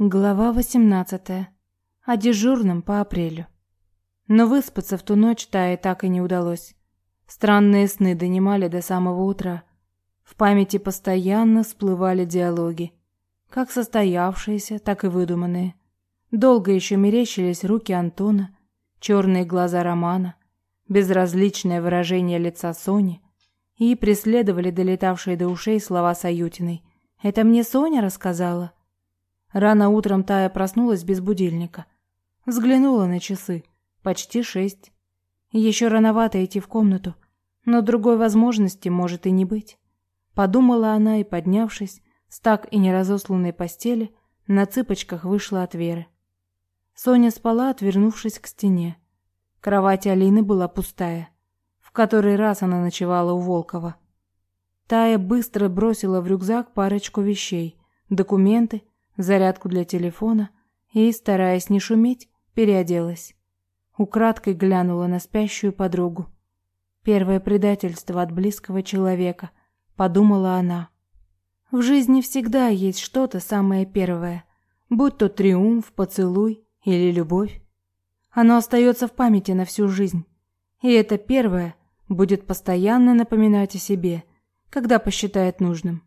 Глава 18. О дежурном по апрелю. Но выспаться в ту ночь Тае так и не удалось. Странные сны донимали до самого утра. В памяти постоянно всплывали диалоги, как состоявшиеся, так и выдуманные. Долго еще мерещились руки Антона, черные глаза Романа, безразличное выражение лица Сони и преследовали долетавшие до ушей слова Саютиной. «Это мне Соня рассказала?» Рано утром Тая проснулась без будильника. Взглянула на часы. Почти шесть. Еще рановато идти в комнату, но другой возможности может и не быть. Подумала она и, поднявшись, с так и неразосланной постели, на цыпочках вышла от Веры. Соня спала, отвернувшись к стене. Кровать Алины была пустая. В который раз она ночевала у Волкова. Тая быстро бросила в рюкзак парочку вещей: документы, зарядку для телефона и, стараясь не шуметь, переоделась. Украдкой глянула на спящую подругу. Первое предательство от близкого человека, подумала она. В жизни всегда есть что-то самое первое, будь то триумф, поцелуй или любовь. Оно остается в памяти на всю жизнь. И это первое будет постоянно напоминать о себе, когда посчитает нужным.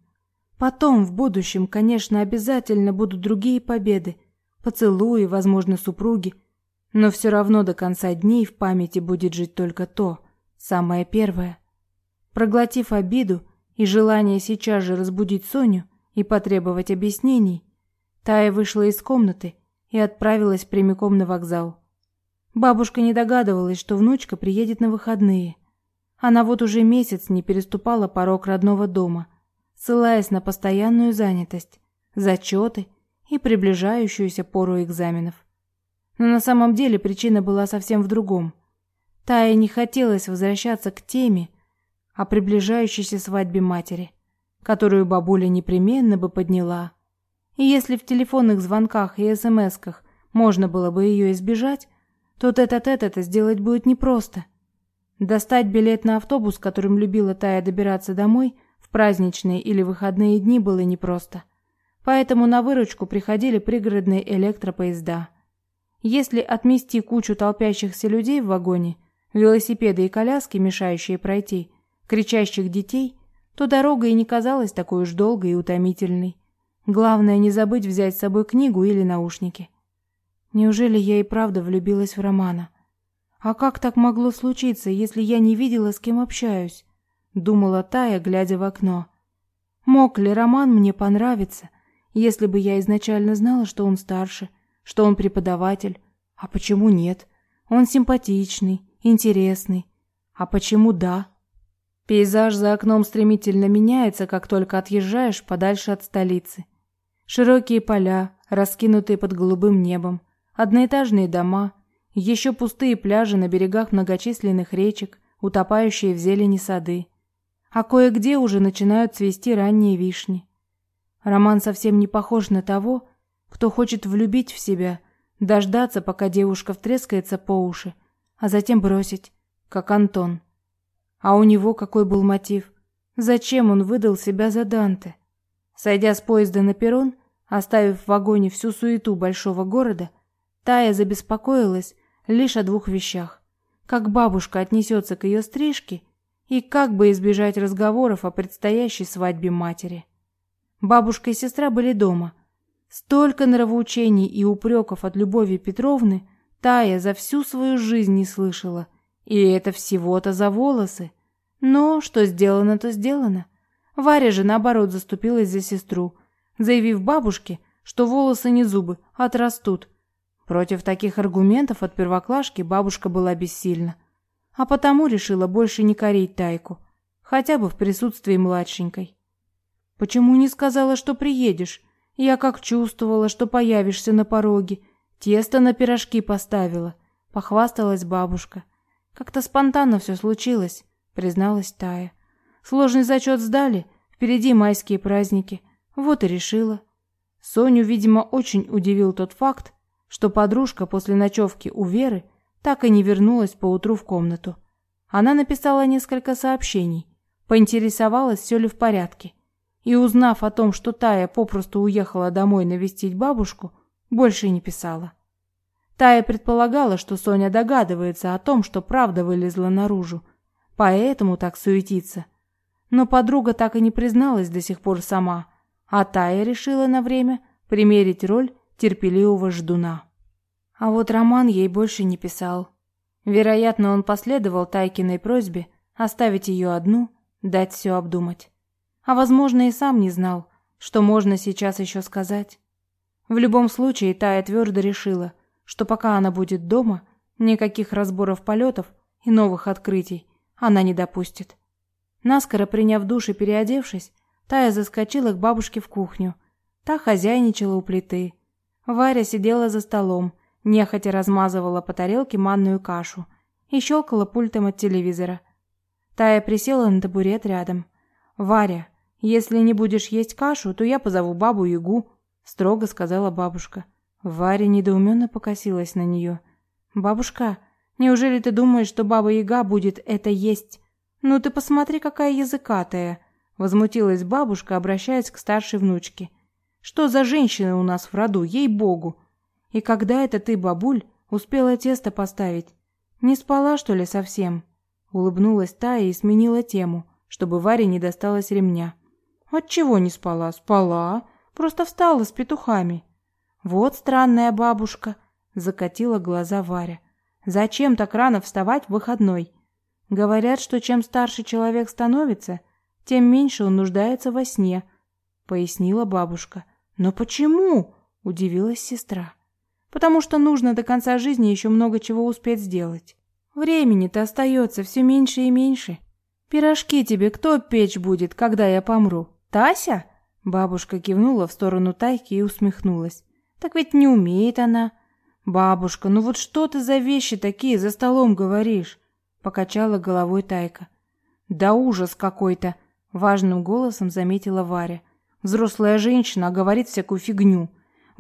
Потом, в будущем, конечно, обязательно будут другие победы, поцелуи, возможно, супруги, но все равно до конца дней в памяти будет жить только то, самое первое. Проглотив обиду и желание сейчас же разбудить Соню и потребовать объяснений, Тая вышла из комнаты и отправилась прямиком на вокзал. Бабушка не догадывалась, что внучка приедет на выходные. Она вот уже месяц не переступала порог родного дома – ссылаясь на постоянную занятость, зачеты и приближающуюся пору экзаменов. Но на самом деле причина была совсем в другом. Тае не хотелось возвращаться к теме о приближающейся свадьбе матери, которую бабуля непременно бы подняла. И если в телефонных звонках и смсках можно было бы ее избежать, то тет-а-тет это сделать будет непросто. Достать билет на автобус, которым любила Тая добираться домой – праздничные или выходные дни было непросто. Поэтому на выручку приходили пригородные электропоезда. Если отмести кучу толпящихся людей в вагоне, велосипеды и коляски, мешающие пройти, кричащих детей, то дорога и не казалась такой уж долгой и утомительной. Главное не забыть взять с собой книгу или наушники. Неужели я и правда влюбилась в Романа? А как так могло случиться, если я не видела, с кем общаюсь? Думала Тая, глядя в окно. Мог ли роман мне понравиться, если бы я изначально знала, что он старше, что он преподаватель? А почему нет? Он симпатичный, интересный. А почему да? Пейзаж за окном стремительно меняется, как только отъезжаешь подальше от столицы. Широкие поля, раскинутые под голубым небом, одноэтажные дома, еще пустые пляжи на берегах многочисленных речек, утопающие в зелени сады а кое-где уже начинают цвести ранние вишни. Роман совсем не похож на того, кто хочет влюбить в себя, дождаться, пока девушка втрескается по уши, а затем бросить, как Антон. А у него какой был мотив? Зачем он выдал себя за Данте? Сойдя с поезда на перрон, оставив в вагоне всю суету большого города, Тая забеспокоилась лишь о двух вещах: как бабушка отнесется к ее стрижке и как бы избежать разговоров о предстоящей свадьбе матери. Бабушка и сестра были дома. Столько нравоучений и упреков от Любови Петровны Тая за всю свою жизнь не слышала, и это всего-то за волосы. Но что сделано, то сделано. Варя же наоборот заступилась за сестру, заявив бабушке, что волосы не зубы, отрастут. Против таких аргументов от первоклашки бабушка была бессильна а потому решила больше не корить Тайку, хотя бы в присутствии младшенькой. Почему не сказала, что приедешь? Я как чувствовала, что появишься на пороге, тесто на пирожки поставила, похвасталась бабушка. Как-то спонтанно все случилось, призналась Тая. Сложный зачет сдали, впереди майские праздники. Вот и решила. Соню, видимо, очень удивил тот факт, что подружка после ночевки у Веры так и не вернулась поутру в комнату. Она написала несколько сообщений, поинтересовалась, все ли в порядке. И узнав о том, что Тая попросту уехала домой навестить бабушку, больше не писала. Тая предполагала, что Соня догадывается о том, что правда вылезла наружу, поэтому так суетится. Но подруга так и не призналась до сих пор сама, а Тая решила на время примерить роль терпеливого ждуна. А вот Роман ей больше не писал. Вероятно, он последовал Тайкиной просьбе оставить ее одну, дать все обдумать. А возможно, и сам не знал, что можно сейчас еще сказать. В любом случае, Тая твердо решила, что пока она будет дома, никаких разборов полетов и новых открытий она не допустит. Наскоро приняв душ и переодевшись, Тая заскочила к бабушке в кухню. Та хозяйничала у плиты. Варя сидела за столом, нехотя размазывала по тарелке манную кашу и щелкала пультом от телевизора. Тая присела на табурет рядом. «Варя, если не будешь есть кашу, то я позову бабу-ягу», — строго сказала бабушка. Варя недоуменно покосилась на нее. «Бабушка, неужели ты думаешь, что баба-яга будет это есть? Ну ты посмотри, какая языкатая!» Возмутилась бабушка, обращаясь к старшей внучке. «Что за женщина у нас в роду, ей-богу! И когда это ты, бабуль, успела тесто поставить? Не спала, что ли, совсем?» Улыбнулась та и сменила тему, чтобы Варе не досталось ремня. «Отчего не спала? Спала. Просто встала с петухами». «Вот странная бабушка», — закатила глаза Варя. «Зачем так рано вставать в выходной? Говорят, что чем старше человек становится, тем меньше он нуждается во сне», — пояснила бабушка. «Но почему?» — удивилась сестра потому что нужно до конца жизни еще много чего успеть сделать. Времени-то остается все меньше и меньше. Пирожки тебе кто печь будет, когда я помру? Тася? Бабушка кивнула в сторону Тайки и усмехнулась. Так ведь не умеет она. Бабушка, ну вот что ты за вещи такие за столом говоришь? Покачала головой Тайка. Да ужас какой-то, важным голосом заметила Варя. Взрослая женщина говорит всякую фигню.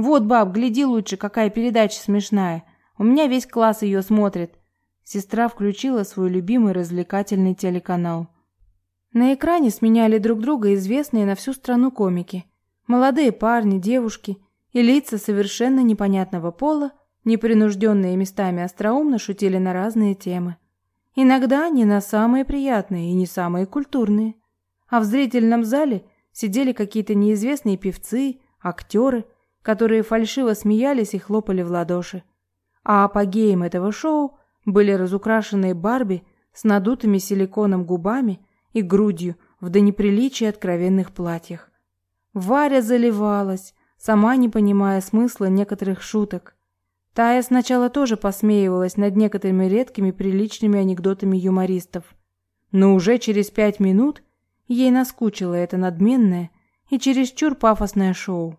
Вот, баб, гляди лучше, какая передача смешная. У меня весь класс ее смотрит. Сестра включила свой любимый развлекательный телеканал. На экране сменяли друг друга известные на всю страну комики. Молодые парни, девушки и лица совершенно непонятного пола, непринужденные местами остроумно шутили на разные темы. Иногда не на самые приятные и не самые культурные. А в зрительном зале сидели какие-то неизвестные певцы, актеры – которые фальшиво смеялись и хлопали в ладоши. А апогеем этого шоу были разукрашенные Барби с надутыми силиконом губами и грудью в до неприличия откровенных платьях. Варя заливалась, сама не понимая смысла некоторых шуток. Тая сначала тоже посмеивалась над некоторыми редкими приличными анекдотами юмористов. Но уже через пять минут ей наскучило это надменное и чересчур пафосное шоу.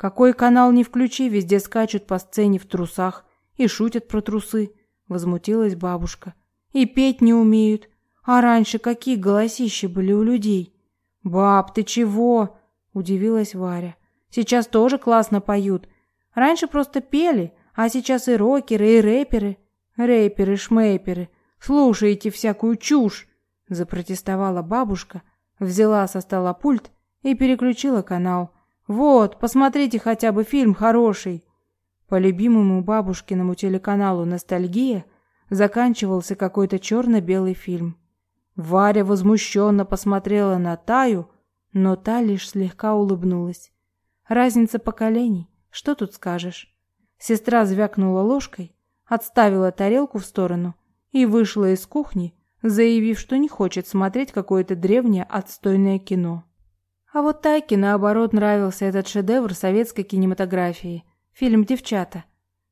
Какой канал не включи, везде скачут по сцене в трусах и шутят про трусы, возмутилась бабушка. И петь не умеют. А раньше какие голосища были у людей? Баб, ты чего? удивилась Варя. Сейчас тоже классно поют. Раньше просто пели, а сейчас и рокеры, и рэперы. Рэперы, шмейперы. Слушаете всякую чушь, запротестовала бабушка, взяла со стола пульт и переключила канал. Вот, посмотрите хотя бы фильм хороший. По любимому бабушкиному телеканалу Ностальгия заканчивался какой-то черно белый фильм. Варя возмущенно посмотрела на Таю, но та лишь слегка улыбнулась. Разница поколений, что тут скажешь? Сестра звякнула ложкой, отставила тарелку в сторону и вышла из кухни, заявив, что не хочет смотреть какое-то древнее отстойное кино. А вот Тайке, наоборот, нравился этот шедевр советской кинематографии. Фильм «Девчата».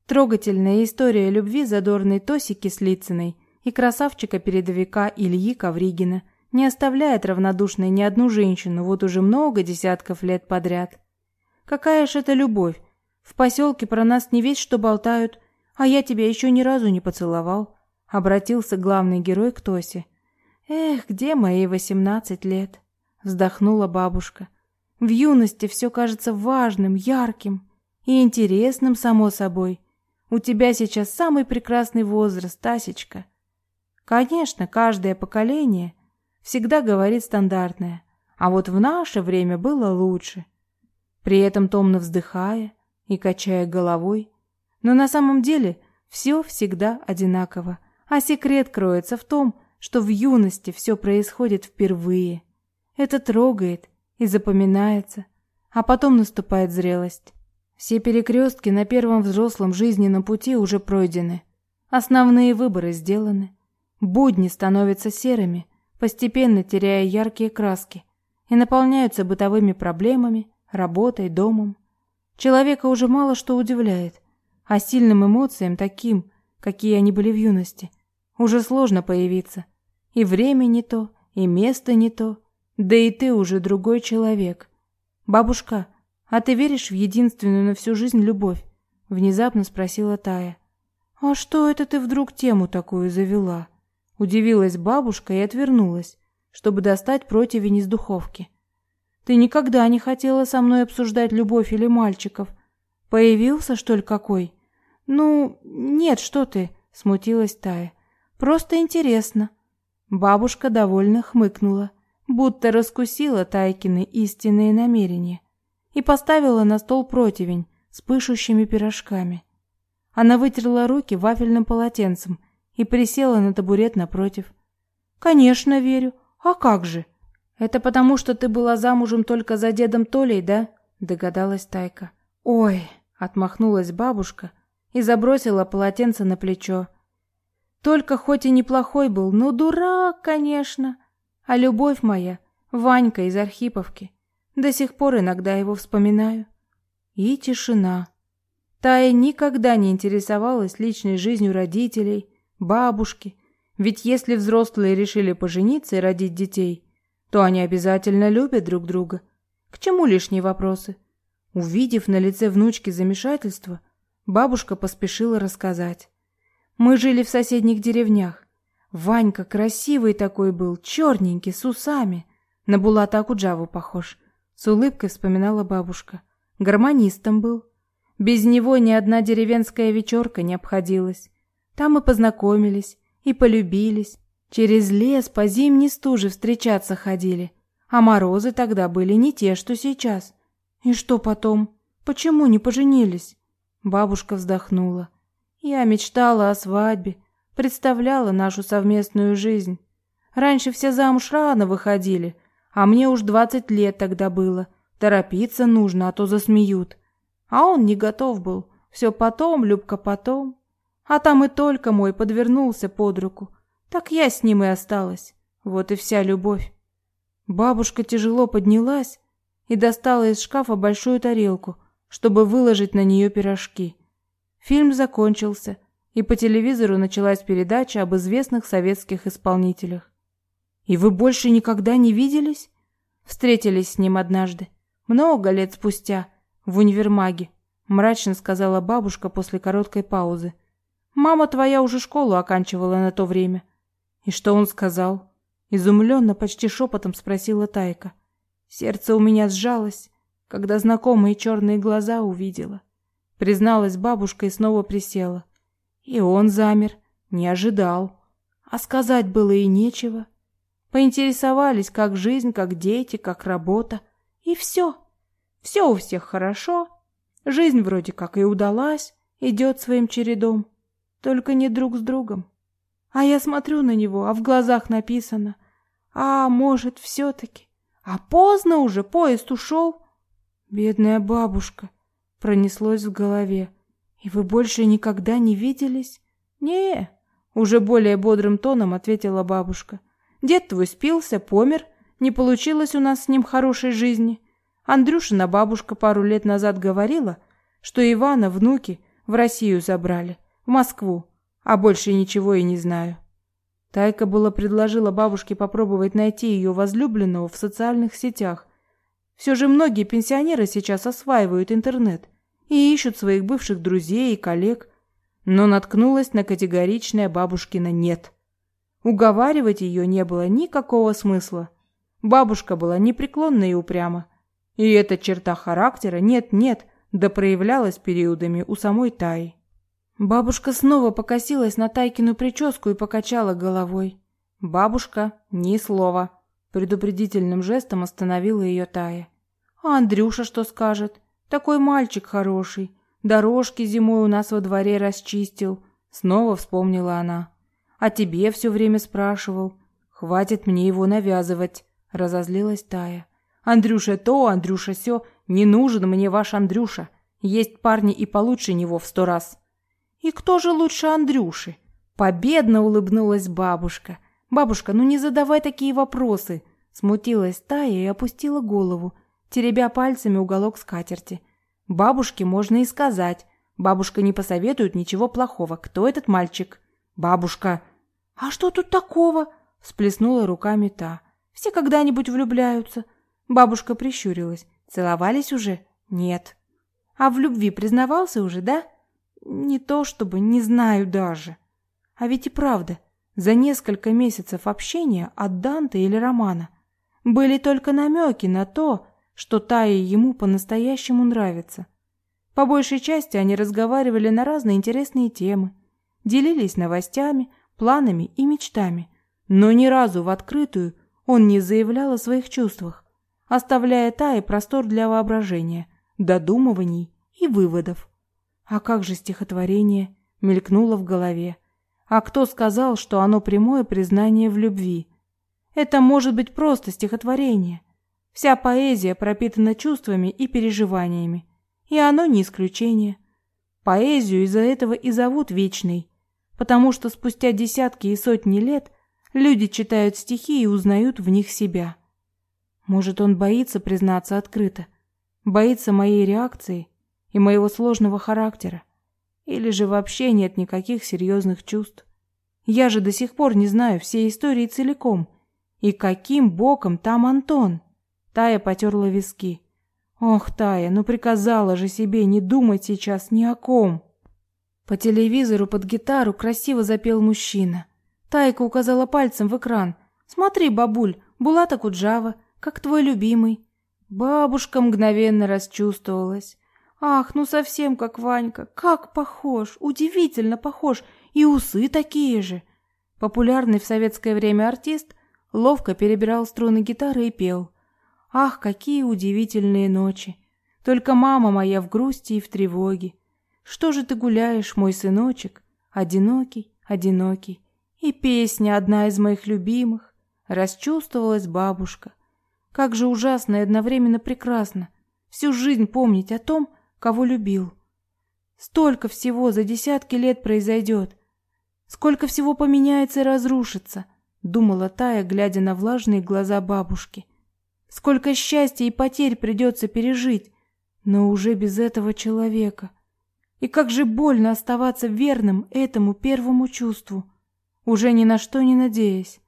Трогательная история любви задорной Тоси Кислицыной и красавчика-передовика Ильи Ковригина не оставляет равнодушной ни одну женщину вот уже много десятков лет подряд. Какая ж это любовь? В поселке про нас не весь что болтают, а я тебя еще ни разу не поцеловал. Обратился главный герой к Тосе. Эх, где мои восемнадцать лет? Вздохнула бабушка. В юности все кажется важным, ярким и интересным, само собой. У тебя сейчас самый прекрасный возраст, Тасечка. Конечно, каждое поколение всегда говорит стандартное, а вот в наше время было лучше. При этом томно вздыхая и качая головой. Но на самом деле все всегда одинаково, а секрет кроется в том, что в юности все происходит впервые. Это трогает и запоминается, а потом наступает зрелость. Все перекрестки на первом взрослом жизненном пути уже пройдены. Основные выборы сделаны. Будни становятся серыми, постепенно теряя яркие краски, и наполняются бытовыми проблемами, работой, домом. Человека уже мало что удивляет, а сильным эмоциям, таким, какие они были в юности, уже сложно появиться. И время не то, и место не то, да и ты уже другой человек. Бабушка, а ты веришь в единственную на всю жизнь любовь? Внезапно спросила Тая. А что это ты вдруг тему такую завела? Удивилась бабушка и отвернулась, чтобы достать противень из духовки. Ты никогда не хотела со мной обсуждать любовь или мальчиков. Появился, что ли, какой? Ну, нет, что ты, смутилась Тая. Просто интересно. Бабушка довольно хмыкнула, будто раскусила Тайкины истинные намерения и поставила на стол противень с пышущими пирожками. Она вытерла руки вафельным полотенцем и присела на табурет напротив. Конечно, верю. А как же? Это потому, что ты была замужем только за дедом Толей, да? догадалась Тайка. Ой, отмахнулась бабушка и забросила полотенце на плечо. Только хоть и неплохой был, но дурак, конечно. А любовь моя, Ванька из Архиповки. До сих пор иногда его вспоминаю. И тишина. Тая никогда не интересовалась личной жизнью родителей, бабушки. Ведь если взрослые решили пожениться и родить детей, то они обязательно любят друг друга. К чему лишние вопросы? Увидев на лице внучки замешательство, бабушка поспешила рассказать. Мы жили в соседних деревнях. Ванька красивый такой был, черненький, с усами. На Булата Акуджаву похож. С улыбкой вспоминала бабушка. Гармонистом был. Без него ни одна деревенская вечерка не обходилась. Там и познакомились, и полюбились. Через лес по зимней стуже встречаться ходили. А морозы тогда были не те, что сейчас. И что потом? Почему не поженились? Бабушка вздохнула. Я мечтала о свадьбе, представляла нашу совместную жизнь. Раньше все замуж рано выходили, а мне уж двадцать лет тогда было. Торопиться нужно, а то засмеют. А он не готов был. Все потом, Любка, потом. А там и только мой подвернулся под руку. Так я с ним и осталась. Вот и вся любовь. Бабушка тяжело поднялась и достала из шкафа большую тарелку, чтобы выложить на нее пирожки. Фильм закончился, и по телевизору началась передача об известных советских исполнителях. И вы больше никогда не виделись? Встретились с ним однажды, много лет спустя, в универмаге, мрачно сказала бабушка после короткой паузы. Мама твоя уже школу оканчивала на то время. И что он сказал? Изумленно, почти шепотом спросила Тайка. Сердце у меня сжалось, когда знакомые черные глаза увидела призналась бабушка и снова присела. И он замер, не ожидал. А сказать было и нечего. Поинтересовались, как жизнь, как дети, как работа. И все. Все у всех хорошо. Жизнь вроде как и удалась, идет своим чередом. Только не друг с другом. А я смотрю на него, а в глазах написано. А, может, все-таки. А поздно уже, поезд ушел. Бедная бабушка. Пронеслось в голове. И вы больше никогда не виделись? Не, уже более бодрым тоном ответила бабушка. Дед твой спился, помер, не получилось у нас с ним хорошей жизни. Андрюшина бабушка пару лет назад говорила, что Ивана внуки в Россию забрали, в Москву, а больше ничего и не знаю. Тайка было предложила бабушке попробовать найти ее возлюбленного в социальных сетях, все же многие пенсионеры сейчас осваивают интернет и ищут своих бывших друзей и коллег, но наткнулась на категоричное бабушкино «нет». Уговаривать ее не было никакого смысла. Бабушка была непреклонна и упряма. И эта черта характера «нет-нет» да проявлялась периодами у самой Таи. Бабушка снова покосилась на Тайкину прическу и покачала головой. «Бабушка, ни слова!» Предупредительным жестом остановила ее Тая. «А Андрюша что скажет? Такой мальчик хороший. Дорожки зимой у нас во дворе расчистил. Снова вспомнила она. А тебе все время спрашивал. Хватит мне его навязывать. Разозлилась Тая. Андрюша то, Андрюша сё. Не нужен мне ваш Андрюша. Есть парни и получше него в сто раз. И кто же лучше Андрюши? Победно улыбнулась бабушка. Бабушка, ну не задавай такие вопросы. Смутилась Тая и опустила голову, теребя пальцами уголок скатерти. Бабушке можно и сказать. Бабушка не посоветует ничего плохого. Кто этот мальчик? Бабушка. А что тут такого? Всплеснула руками та. Все когда-нибудь влюбляются. Бабушка прищурилась. Целовались уже? Нет. А в любви признавался уже, да? Не то чтобы, не знаю даже. А ведь и правда, за несколько месяцев общения от Данте или Романа были только намеки на то, что Тая ему по-настоящему нравится. По большей части они разговаривали на разные интересные темы, делились новостями, планами и мечтами, но ни разу в открытую он не заявлял о своих чувствах, оставляя Тае простор для воображения, додумываний и выводов. А как же стихотворение мелькнуло в голове? А кто сказал, что оно прямое признание в любви? Это может быть просто стихотворение. Вся поэзия пропитана чувствами и переживаниями, и оно не исключение. Поэзию из-за этого и зовут вечной, потому что спустя десятки и сотни лет люди читают стихи и узнают в них себя. Может, он боится признаться открыто, боится моей реакции и моего сложного характера, или же вообще нет никаких серьезных чувств. Я же до сих пор не знаю всей истории целиком. И каким боком там Антон? Тая потерла виски. Ох, Тая, ну приказала же себе не думать сейчас ни о ком. По телевизору под гитару красиво запел мужчина. Тайка указала пальцем в экран. Смотри, бабуль, Булата Куджава, как твой любимый. Бабушка мгновенно расчувствовалась. Ах, ну совсем как Ванька, как похож, удивительно похож, и усы такие же. Популярный в советское время артист ловко перебирал струны гитары и пел. Ах, какие удивительные ночи! Только мама моя в грусти и в тревоге. Что же ты гуляешь, мой сыночек, одинокий, одинокий? И песня одна из моих любимых. Расчувствовалась бабушка. Как же ужасно и одновременно прекрасно всю жизнь помнить о том, кого любил. Столько всего за десятки лет произойдет. Сколько всего поменяется и разрушится, думала Тая, глядя на влажные глаза бабушки. Сколько счастья и потерь придется пережить, но уже без этого человека. И как же больно оставаться верным этому первому чувству, уже ни на что не надеясь.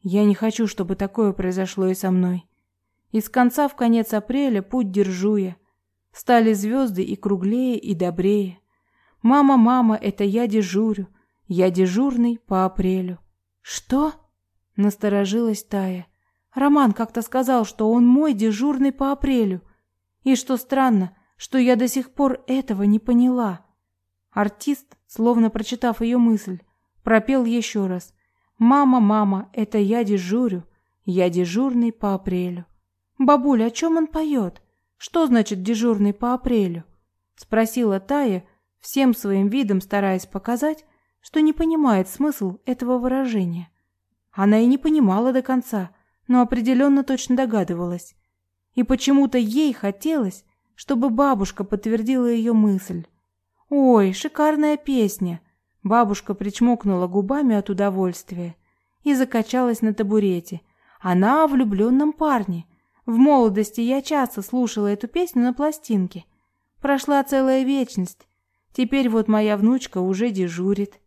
Я не хочу, чтобы такое произошло и со мной. Из конца в конец апреля путь держу я. Стали звезды и круглее, и добрее. Мама, мама, это я дежурю. Я дежурный по апрелю. Что? Насторожилась Тая. Роман как-то сказал, что он мой дежурный по апрелю. И что странно, что я до сих пор этого не поняла. Артист, словно прочитав ее мысль, пропел еще раз. «Мама, мама, это я дежурю, я дежурный по апрелю». «Бабуля, о чем он поет? Что значит дежурный по апрелю?» Спросила Тая, всем своим видом стараясь показать, что не понимает смысл этого выражения. Она и не понимала до конца, но определенно точно догадывалась. И почему-то ей хотелось, чтобы бабушка подтвердила ее мысль. «Ой, шикарная песня!» Бабушка причмокнула губами от удовольствия и закачалась на табурете. Она о влюбленном парне. В молодости я часто слушала эту песню на пластинке. Прошла целая вечность. Теперь вот моя внучка уже дежурит.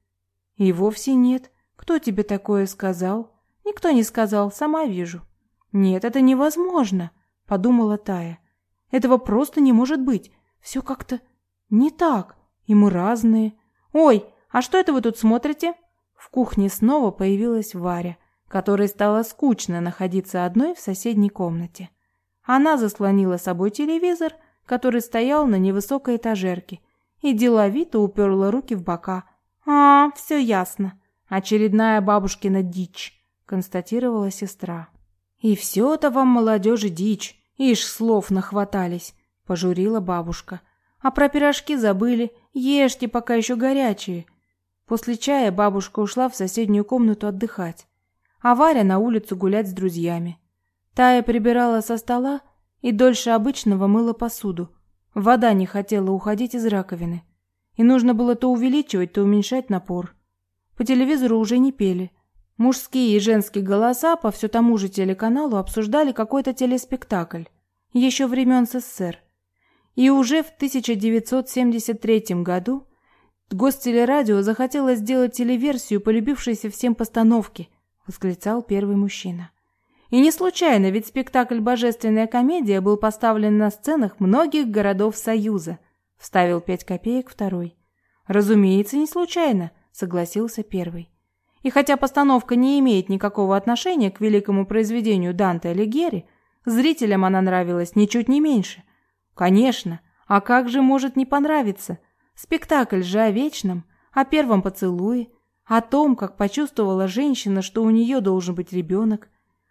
И вовсе нет. Кто тебе такое сказал? Никто не сказал, сама вижу. Нет, это невозможно, подумала Тая. Этого просто не может быть. Все как-то не так, и мы разные. Ой, а что это вы тут смотрите? В кухне снова появилась Варя, которой стало скучно находиться одной в соседней комнате. Она заслонила собой телевизор, который стоял на невысокой этажерке, и деловито уперла руки в бока. «А, все ясно. Очередная бабушкина дичь», — констатировала сестра. «И все это вам, молодежи, дичь. Ишь, слов нахватались», — пожурила бабушка. А про пирожки забыли. Ешьте, пока еще горячие. После чая бабушка ушла в соседнюю комнату отдыхать, а Варя на улицу гулять с друзьями. Тая прибирала со стола и дольше обычного мыла посуду. Вода не хотела уходить из раковины, и нужно было то увеличивать, то уменьшать напор. По телевизору уже не пели. Мужские и женские голоса по все тому же телеканалу обсуждали какой-то телеспектакль еще времен СССР. И уже в 1973 году Гостелерадио захотело сделать телеверсию полюбившейся всем постановки, восклицал первый мужчина. И не случайно, ведь спектакль «Божественная комедия» был поставлен на сценах многих городов Союза, вставил пять копеек второй. Разумеется, не случайно, согласился первый. И хотя постановка не имеет никакого отношения к великому произведению Данте Алигьери, зрителям она нравилась ничуть не меньше. Конечно, а как же может не понравиться? Спектакль же о вечном, о первом поцелуе, о том, как почувствовала женщина, что у нее должен быть ребенок,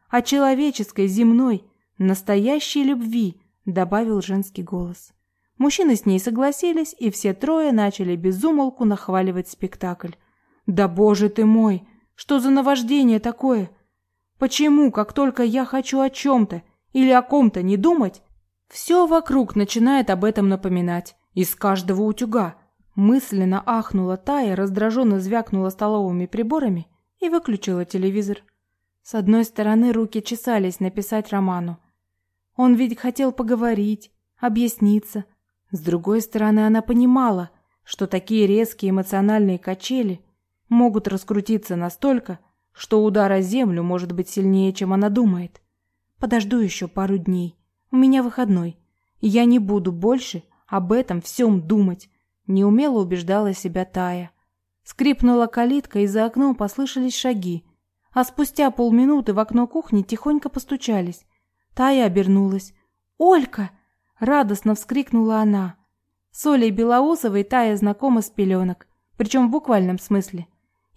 о человеческой, земной, настоящей любви, добавил женский голос. Мужчины с ней согласились, и все трое начали безумолку нахваливать спектакль. Да боже ты мой, что за наваждение такое? Почему, как только я хочу о чем то или о ком-то не думать, все вокруг начинает об этом напоминать, из каждого утюга. Мысленно ахнула Тая, раздраженно звякнула столовыми приборами и выключила телевизор. С одной стороны, руки чесались написать Роману. Он ведь хотел поговорить, объясниться. С другой стороны, она понимала, что такие резкие эмоциональные качели могут раскрутиться настолько, что удар о землю может быть сильнее, чем она думает. Подожду еще пару дней. У меня выходной. И я не буду больше об этом всем думать. Неумело убеждала себя Тая. Скрипнула калитка, и за окном послышались шаги а спустя полминуты в окно кухни тихонько постучались. Тая обернулась. «Олька!» — радостно вскрикнула она. С Олей Белоусовой Тая знакома с пеленок, причем в буквальном смысле.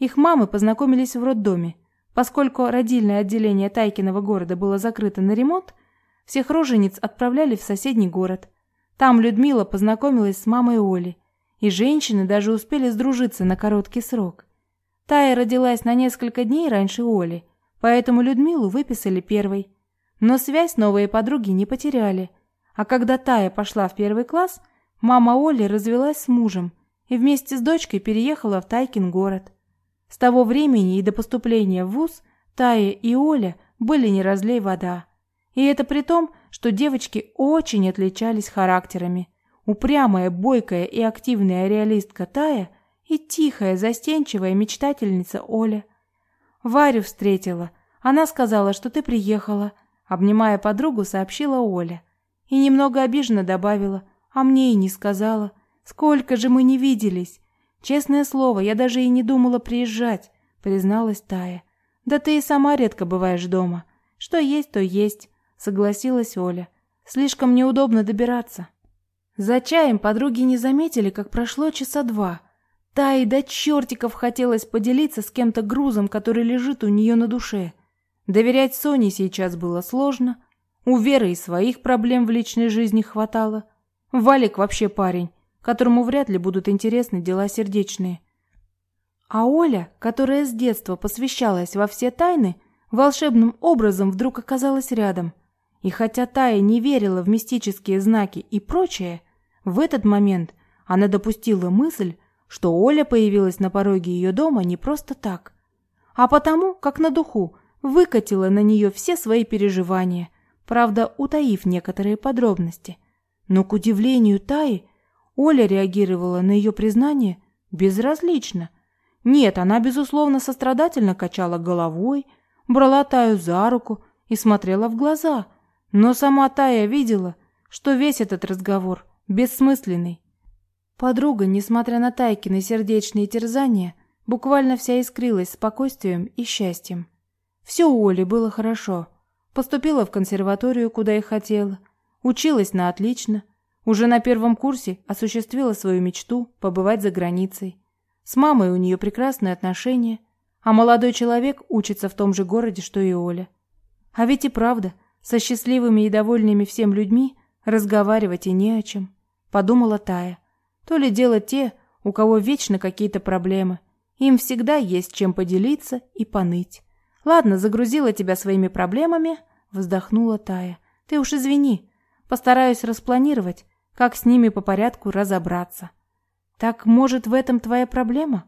Их мамы познакомились в роддоме. Поскольку родильное отделение Тайкиного города было закрыто на ремонт, всех рожениц отправляли в соседний город. Там Людмила познакомилась с мамой Оли, и женщины даже успели сдружиться на короткий срок. Тая родилась на несколько дней раньше Оли, поэтому Людмилу выписали первой. Но связь новые подруги не потеряли. А когда Тая пошла в первый класс, мама Оли развелась с мужем и вместе с дочкой переехала в Тайкин город. С того времени и до поступления в вуз Тая и Оля были не разлей вода. И это при том, что девочки очень отличались характерами. Упрямая, бойкая и активная реалистка Тая – и тихая, застенчивая мечтательница Оля. Варю встретила. Она сказала, что ты приехала. Обнимая подругу, сообщила Оля. И немного обиженно добавила, а мне и не сказала. Сколько же мы не виделись. Честное слово, я даже и не думала приезжать, призналась Тая. Да ты и сама редко бываешь дома. Что есть, то есть, согласилась Оля. Слишком неудобно добираться. За чаем подруги не заметили, как прошло часа два. Та и до чертиков хотелось поделиться с кем-то грузом, который лежит у нее на душе. Доверять Соне сейчас было сложно. У Веры и своих проблем в личной жизни хватало. Валик вообще парень, которому вряд ли будут интересны дела сердечные. А Оля, которая с детства посвящалась во все тайны, волшебным образом вдруг оказалась рядом. И хотя Тая не верила в мистические знаки и прочее, в этот момент она допустила мысль, что Оля появилась на пороге ее дома не просто так, а потому, как на духу, выкатила на нее все свои переживания, правда, утаив некоторые подробности. Но, к удивлению Таи, Оля реагировала на ее признание безразлично. Нет, она, безусловно, сострадательно качала головой, брала Таю за руку и смотрела в глаза, но сама Тая видела, что весь этот разговор бессмысленный, Подруга, несмотря на Тайкины сердечные терзания, буквально вся искрилась спокойствием и счастьем. Все у Оли было хорошо. Поступила в консерваторию, куда и хотела. Училась на отлично. Уже на первом курсе осуществила свою мечту побывать за границей. С мамой у нее прекрасные отношения, а молодой человек учится в том же городе, что и Оля. А ведь и правда, со счастливыми и довольными всем людьми разговаривать и не о чем. подумала Тая. То ли дело те, у кого вечно какие-то проблемы. Им всегда есть чем поделиться и поныть. Ладно, загрузила тебя своими проблемами, вздохнула Тая. Ты уж извини. Постараюсь распланировать, как с ними по порядку разобраться. Так, может, в этом твоя проблема?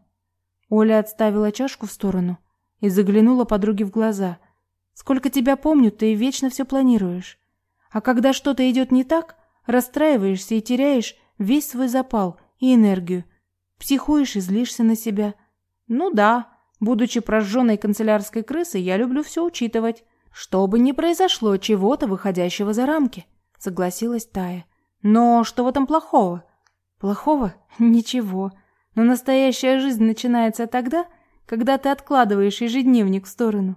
Оля отставила чашку в сторону и заглянула подруге в глаза. Сколько тебя помню, ты вечно все планируешь. А когда что-то идет не так, расстраиваешься и теряешь весь свой запал и энергию. Психуешь и злишься на себя. Ну да, будучи прожженной канцелярской крысой, я люблю все учитывать. Чтобы не произошло чего-то выходящего за рамки, согласилась Тая. Но что в этом плохого? Плохого? Ничего. Но настоящая жизнь начинается тогда, когда ты откладываешь ежедневник в сторону.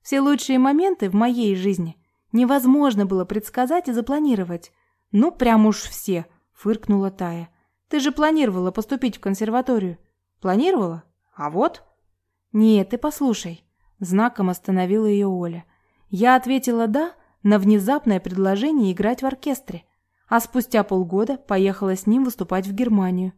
Все лучшие моменты в моей жизни невозможно было предсказать и запланировать. Ну, прям уж все, фыркнула Тая. Ты же планировала поступить в консерваторию. Планировала? А вот. Нет, ты послушай. Знаком остановила ее Оля. Я ответила «да» на внезапное предложение играть в оркестре, а спустя полгода поехала с ним выступать в Германию.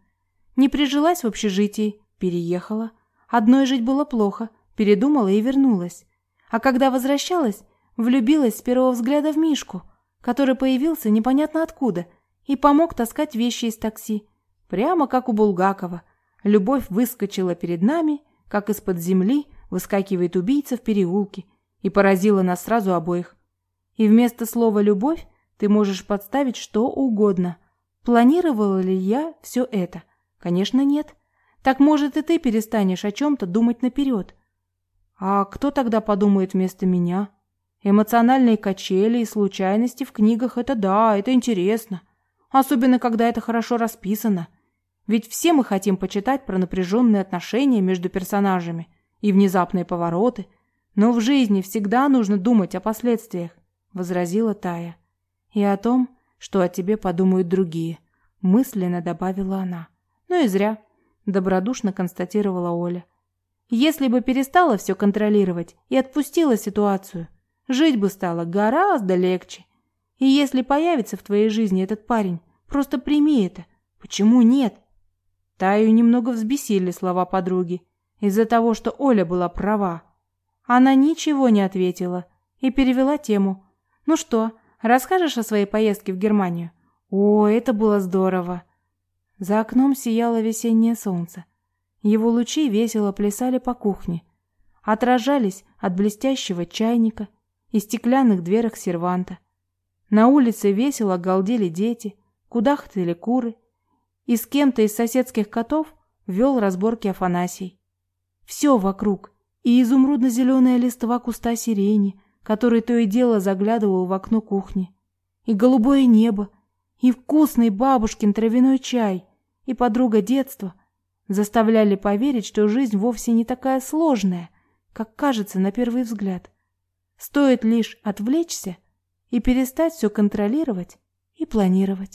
Не прижилась в общежитии, переехала. Одной жить было плохо, передумала и вернулась. А когда возвращалась, влюбилась с первого взгляда в Мишку, который появился непонятно откуда и помог таскать вещи из такси. Прямо как у Булгакова. Любовь выскочила перед нами, как из-под земли выскакивает убийца в переулке, и поразила нас сразу обоих. И вместо слова «любовь» ты можешь подставить что угодно. Планировала ли я все это? Конечно, нет. Так, может, и ты перестанешь о чем-то думать наперед. А кто тогда подумает вместо меня? Эмоциональные качели и случайности в книгах – это да, это интересно. Особенно, когда это хорошо расписано. Ведь все мы хотим почитать про напряженные отношения между персонажами и внезапные повороты. Но в жизни всегда нужно думать о последствиях, – возразила Тая. И о том, что о тебе подумают другие, мысленно добавила она. Ну и зря, добродушно констатировала Оля. Если бы перестала все контролировать и отпустила ситуацию, жить бы стало гораздо легче. И если появится в твоей жизни этот парень, просто прими это. Почему нет? Таю немного взбесили слова подруги из-за того, что Оля была права. Она ничего не ответила и перевела тему. Ну что, расскажешь о своей поездке в Германию? О, это было здорово. За окном сияло весеннее солнце. Его лучи весело плясали по кухне, отражались от блестящего чайника и стеклянных дверок серванта. На улице весело галдели дети, кудахтали куры, и с кем-то из соседских котов вел разборки Афанасий. Все вокруг, и изумрудно-зеленая листва куста сирени, который то и дело заглядывал в окно кухни, и голубое небо, и вкусный бабушкин травяной чай — и подруга детства заставляли поверить, что жизнь вовсе не такая сложная, как кажется на первый взгляд. Стоит лишь отвлечься и перестать все контролировать и планировать.